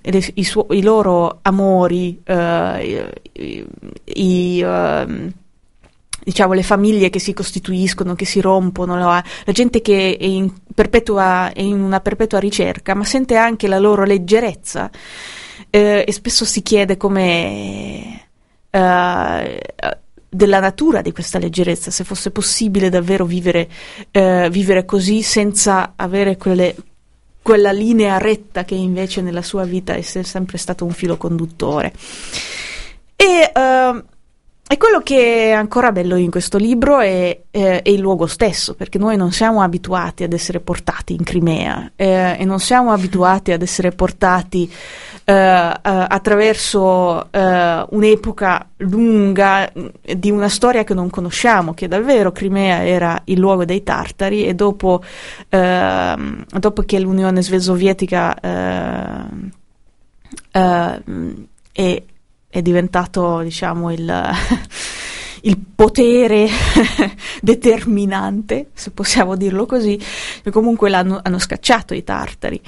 i, i, su- i, loro amori, uh, i, i diciamo, le famiglie che si costituiscono, che si rompono, la, la gente che è in, perpetua, è in, una perpetua ricerca, ma sente anche la loro leggerezza eh, e spesso si chiede come eh, della natura di questa leggerezza, se fosse possibile davvero vivere, eh, vivere così senza avere quelle, quella linea retta che invece nella sua vita è sempre stato un filo conduttore. E uh, e quello che è ancora bello in questo libro è, è, è, il luogo stesso, perché noi non siamo abituati ad essere portati in Crimea eh, e non siamo abituati ad essere portati eh, eh, attraverso eh, un'epoca lunga di una storia che non conosciamo, che davvero Crimea era il luogo dei tartari e dopo, ehm, dopo che l'Unione Sovietica ehm, eh, è è diventato diciamo il, il potere determinante, se possiamo dirlo così, e comunque hanno scacciato i tartari.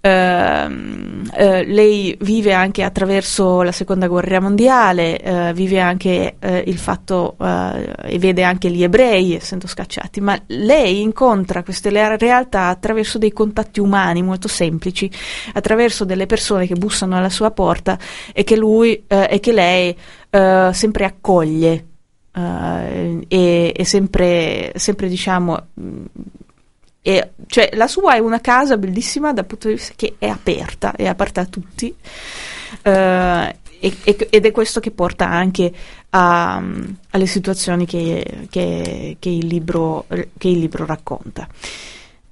Uh, uh, lei vive anche attraverso la seconda guerra mondiale, uh, vive anche eh, il fatto e vede anche gli ebrei essendo scacciati, ma lei incontra queste realtà attraverso dei contatti umani molto semplici, attraverso delle persone che bussano alla sua porta e che lui e che lei sempre accoglie uh, e, e sempre, sempre, diciamo e, cioè, la sua è una casa bellissima dal punto di vista che è aperta, è aperta a tutti uh, e, ed è questo che porta anche a, alle situazioni che, che, che, il libro, che il libro racconta.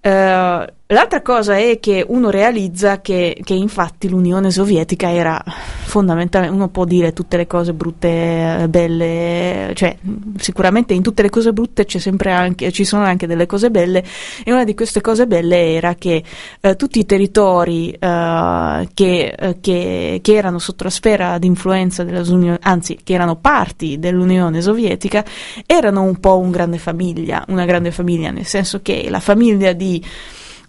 Uh, l'altra cosa è che uno realizza che, che, infatti l'Unione Sovietica era fondamentalmente, uno può dire tutte le cose brutte, belle, cioè sicuramente in tutte le cose brutte anche, ci sono anche delle cose belle e una di queste cose belle era che uh, tutti i territori uh, che, che, che, erano sotto la sfera di influenza dell'Unione, anzi che erano parti dell'Unione Sovietica, erano un po' un grande famiglia, una grande famiglia, nel senso che la famiglia di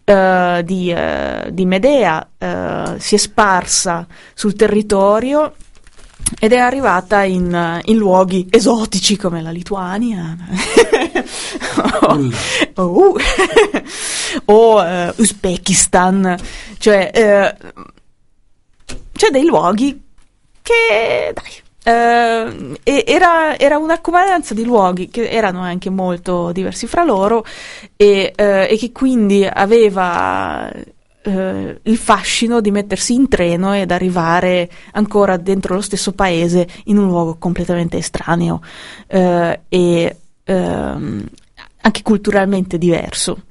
Uh, di, uh, di, Medea uh, si è sparsa sul territorio ed è arrivata in, in luoghi esotici come la Lituania. O, o Uzbekistan, cioè c'è dei luoghi che dai, Uh, era, era, una comunanza di luoghi che erano anche molto diversi fra loro e, uh, e che quindi aveva uh, il fascino di mettersi in treno ed arrivare ancora dentro lo stesso paese in un luogo completamente estraneo e ehm, anche culturalmente diverso.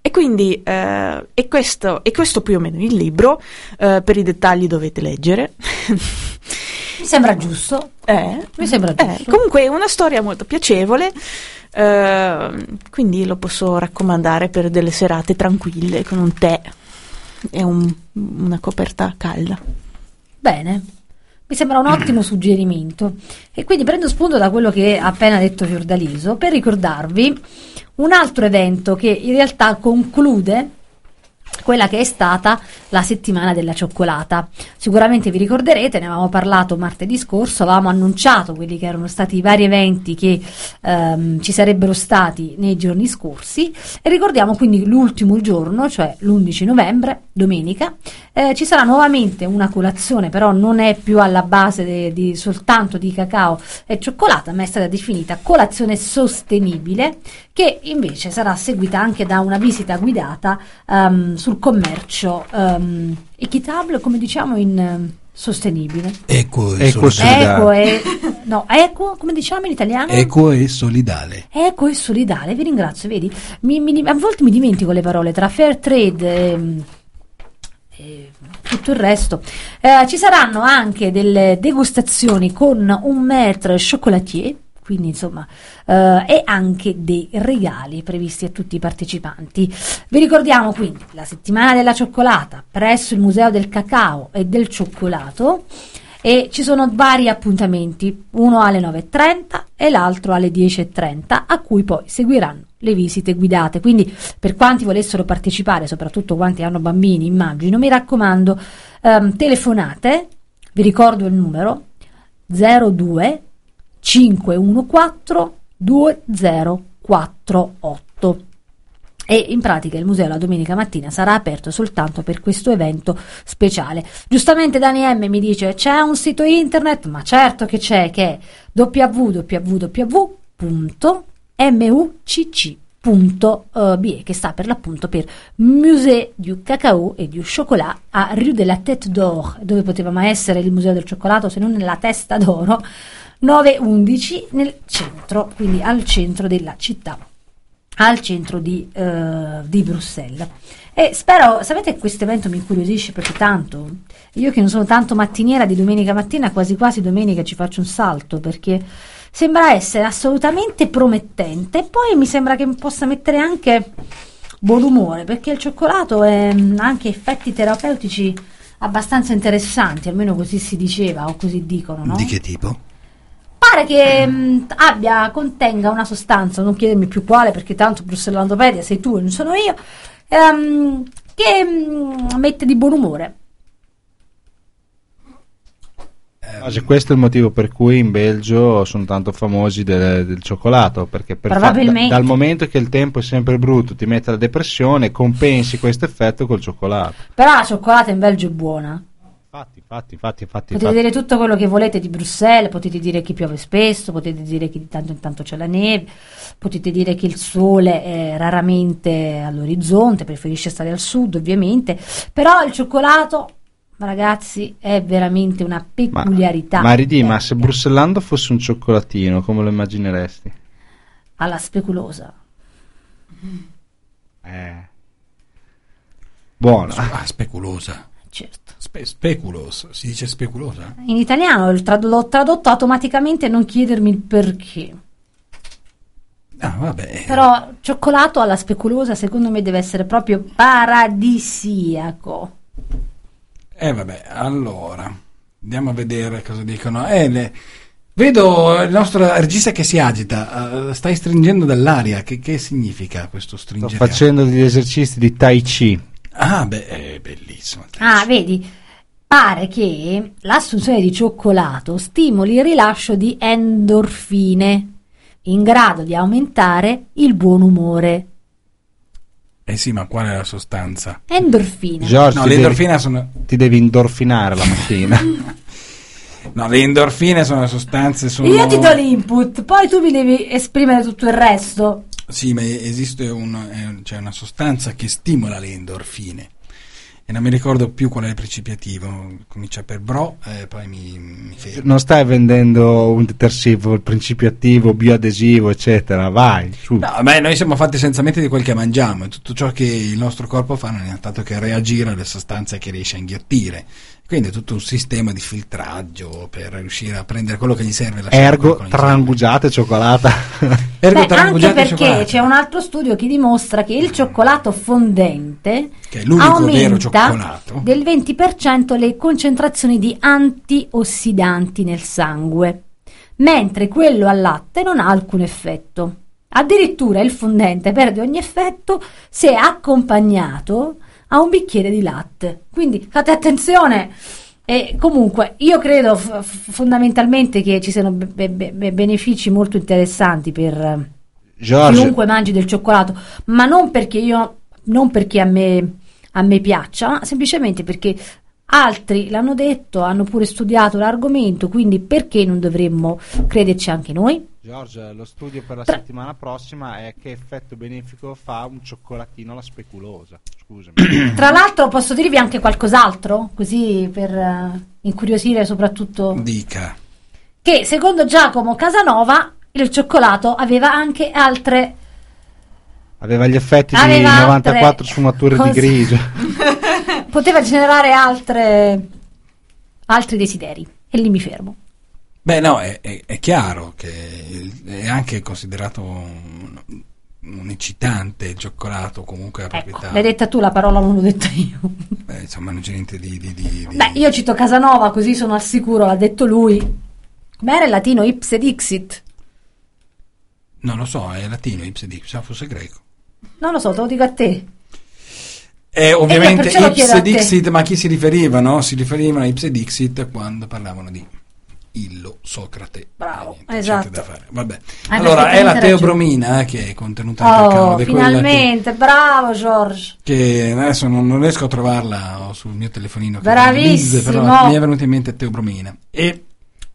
E quindi è questo, è, questo, più o meno il libro, per i dettagli dovete leggere.
Mi sembra giusto.
Eh,
mi sembra
eh, giusto. comunque è una storia molto piacevole. Uh, quindi lo posso raccomandare per delle serate tranquille con un tè. è un- una coperta calda.
Bene, mi sembra un ottimo suggerimento. E quindi prendo spunto da quello che ha appena detto Fiordaliso per ricordarvi un altro evento che in realtà conclude quella che è stata la settimana della cioccolata. Sicuramente vi ricorderete, ne avevamo parlato martedì scorso, avevamo annunciato quelli che erano stati i vari eventi che ehm, ci sarebbero stati nei giorni scorsi e ricordiamo quindi l'ultimo giorno, cioè l'11 novembre, domenica, eh, ci sarà nuovamente una colazione, però non è più alla base de- di, soltanto di cacao e cioccolata, ma è stata definita colazione sostenibile, che invece sarà seguita anche da una visita guidata ehm, sul commercio ehm, equitable, come diciamo in ehm, sostenibile.
Equo e
Equo
solidale.
Eco e no, eco, come diciamo in italiano?
Equo e solidale.
Eco e solidale, vi ringrazio, vedi, mi- mi- a volte mi dimentico le parole tra fair trade e, e tutto il resto. Eh, ci saranno anche delle degustazioni con un maître chocolatier, quindi insomma, eh, e anche dei regali previsti a tutti i partecipanti. Vi ricordiamo quindi la settimana della cioccolata presso il Museo del Cacao e del Cioccolato e ci sono vari appuntamenti, uno alle 9.30 e l'altro alle 10.30, a cui poi seguiranno le visite guidate. Quindi per quanti volessero partecipare, soprattutto quanti hanno bambini, immagino, mi raccomando, ehm, telefonate, vi ricordo il numero 02 514 2048. E in pratica il museo la domenica mattina sarà aperto soltanto per questo evento speciale. Giustamente Dani M mi dice c'è un sito internet, ma certo che c'è, che è www.mucc.be che sta per l'appunto per Musée du Cacao e du Chocolat a Rue de la Tête d'Or, dove poteva mai essere il Museo del Cioccolato se non nella Testa d'Oro, 911 nel centro, quindi al centro della città al centro di, eh, di Bruxelles. E spero, sapete che questo evento mi incuriosisce proprio tanto. Io che non sono tanto mattiniera di domenica mattina, quasi quasi domenica ci faccio un salto perché sembra essere assolutamente promettente e poi mi sembra che possa mettere anche buon umore perché il cioccolato ha anche effetti terapeutici abbastanza interessanti, almeno così si diceva o così dicono, no?
Di che tipo?
Pare che mh, abbia, contenga una sostanza, non chiedermi più quale perché tanto Brussellandopedia sei tu e non sono io, ehm, che mh, mette di buon umore.
Se questo è il motivo per cui in Belgio sono tanto famosi del, del cioccolato, perché per fa- da- dal momento che il tempo è sempre brutto, ti mette la depressione, compensi questo effetto col cioccolato.
Però la cioccolata in Belgio è buona.
Infatti, infatti, infatti, infatti.
Potete dire tutto quello che volete di Bruxelles, potete dire che piove spesso, potete dire che di tanto in tanto c'è la neve, potete dire che il sole è raramente all'orizzonte, preferisce stare al sud ovviamente, però il cioccolato, ragazzi, è veramente una
Ma,
peculiarità.
Maridi, ma
Eh,
se Brussellando fosse un cioccolatino, come lo immagineresti?
alla speculosa.
Eh. Buono.
Ah, speculosa.
Certo.
Spe- speculos, si dice speculosa?
In italiano trad- l'ho tradotto automaticamente, non chiedermi il perché.
Ah, vabbè.
Però cioccolato alla speculosa secondo me deve essere proprio paradisiaco.
Eh vabbè, allora, andiamo a vedere cosa dicono. Eh, le- Vedo il nostro regista che si agita, eh, stai stringendo dall'aria, che, che significa questo
Sto
stringere?
facendo degli esercizi di Tai Chi.
Ah, beh, è bellissimo.
Ah, vedi, pare che l'assunzione di cioccolato stimoli il rilascio di endorfine in grado di aumentare il buon umore.
Eh sì, ma qual è la sostanza?
Endorfine.
Giorgio,
No,
ti,
le
devi,
endorfine sono...
ti devi endorfinare la mattina.
No, le endorfine sono sostanze... Sono...
Io ti do l'input, poi tu mi devi esprimere tutto il resto.
Sì, ma esiste un, eh, c'è una sostanza che stimola le endorfine. E non mi ricordo più qual è il principiativo. Comincia per bro, e poi mi, mi fermo.
non stai vendendo un detersivo, il principio attivo, bioadesivo, eccetera. Vai, su.
No, beh, noi siamo fatti essenzialmente di quel che mangiamo e tutto ciò che il nostro corpo fa non è altro che reagire alle sostanze che riesce a inghiottire. Quindi è tutto un sistema di filtraggio per riuscire a prendere quello che gli serve.
Ergo,
serve.
trangugiate cioccolata.
Ergo,
Beh, anche perché
cioccolato,
c'è un altro studio che dimostra che il cioccolato fondente
che è l'unico vero cioccolato.
del 20% le concentrazioni di antiossidanti nel sangue, mentre quello al latte non ha alcun effetto. Addirittura il fondente perde ogni effetto se è accompagnato a un bicchiere di latte. Quindi fate attenzione. E comunque io credo f- fondamentalmente che ci siano be- be- be- benefici molto interessanti per eh,
Giorgio,
chiunque mangi del cioccolato, ma non perché io non perché a me, a me piaccia, ma semplicemente perché altri l'hanno detto, hanno pure studiato l'argomento, quindi perché non dovremmo crederci anche noi?
Giorgio, lo studio per la
Tra-
settimana prossima è che effetto benefico fa un cioccolatino alla speculosa. Scusami.
Tra l'altro posso dirvi anche qualcos'altro, così per eh, incuriosire soprattutto
Dica.
che secondo Giacomo Casanova il cioccolato aveva anche altre
Aveva gli effetti
Aveva
di
altre
94 sfumature di
cose-
grigio.
poteva generare altre altri desideri e lì mi fermo.
Beh, no, è, è- è chiaro che è anche considerato un, un eccitante il cioccolato, comunque ha
Ecco,
proprietà.
l'hai detta tu la parola, non l'ho detta io.
Beh, insomma, non c'è niente di. di- di- di-
Beh, io cito Casanova così sono al sicuro, l'ha detto lui. Com'era il latino ipse dixit?
Non lo so, è latino, ipse dix, se fosse greco.
Non lo so, te lo dico a te.
E ovviamente ipse
te.
dixit, ma a chi si riferivano? No? Si riferivano a ipse dixit quando parlavano di Illo, Socrate.
Bravo,
Eh, niente,
esatto.
niente da fare. Vabbè.
Hai
allora, è la teobromina eh, che è contenuta nel
Oh,
è quella che,
finalmente, bravo George.
che adesso non, non riesco a trovarla sul mio telefonino.
Bravissimo.
è però mi è venuta in mente teobromina. E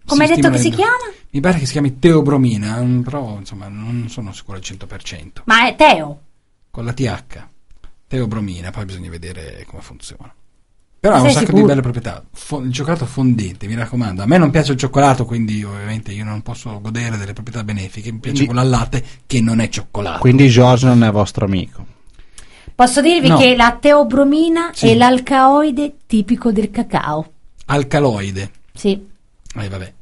Come hai detto che si chiama?
Mi pare che si chiami teobromina, mm, però insomma non sono sicuro al 100%.
Ma è Teo.
Con la TH. Teobromina, poi bisogna vedere come funziona. Però ha un sacco
sicuro?
di belle proprietà. Fo- il cioccolato fondente, mi raccomando. A me non piace il cioccolato, quindi ovviamente io non posso godere delle proprietà benefiche. Mi piace
Quindi-
quello al latte che non è cioccolato.
Quindi Giorgio non è vostro amico.
Posso dirvi
No.
che la teobromina
Sì.
è l'alcaoide tipico del cacao.
Alcaloide.
Sì.
Eh, vabbè,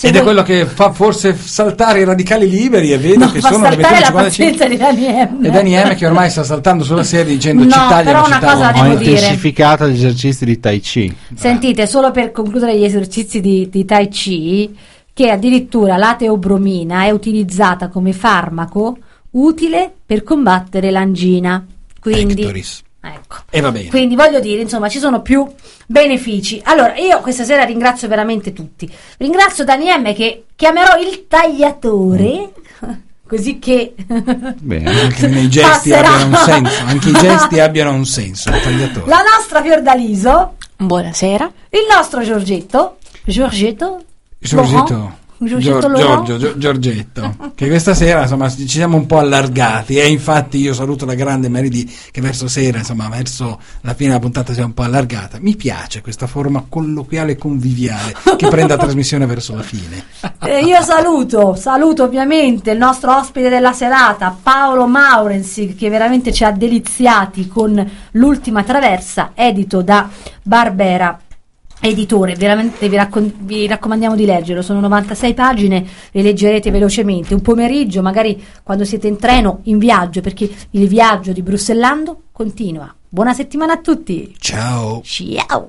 Ed è
vuoi-
quello che fa forse saltare i radicali liberi e vedo
No,
che sono le
saltare la
21.55
pazienza di Dani M.
e Dani M che ormai sta saltando sulla serie dicendo
No,
ci tagliano,
però
ci
una cosa
tagliano.
devo
Ho
dire.
intensificato gli esercizi di Tai Chi.
Sentite, solo per concludere gli esercizi di, di Tai Chi, che addirittura la teobromina è utilizzata come farmaco utile per combattere l'angina. Quindi,
Pectoris.
Ecco.
E va bene.
Quindi voglio dire, insomma, ci sono più benefici. Allora, io questa sera ringrazio veramente tutti. Ringrazio Dani M che chiamerò il tagliatore, così che
Bene.
Anche nei gesti
passerà.
abbiano un senso, anche i gesti abbiano un senso, il tagliatore.
la nostra Fiordaliso,
Buonasera.
il nostro Giorgetto, Giorgetto,
Giorgetto,
Laurent? Giorgetto
Gior-? Giorgio, Gio- Giorgetto, che questa sera insomma ci siamo un po' allargati e infatti io saluto la grande Meridi che verso sera, insomma verso la fine della puntata si è un po' allargata. Mi piace questa forma colloquiale e conviviale che prende la trasmissione verso la fine.
Eh, io saluto, saluto ovviamente il nostro ospite della serata, Paolo Maurensi, che veramente ci ha deliziati con l'ultima traversa, edito da Barbera. Editore, veramente vi, raccon- vi raccomandiamo di leggerlo, sono 96 pagine, le leggerete velocemente, un pomeriggio, magari quando siete in treno, in viaggio, perché il viaggio di Brussellando continua. Buona settimana a tutti,
Ciao.
ciao!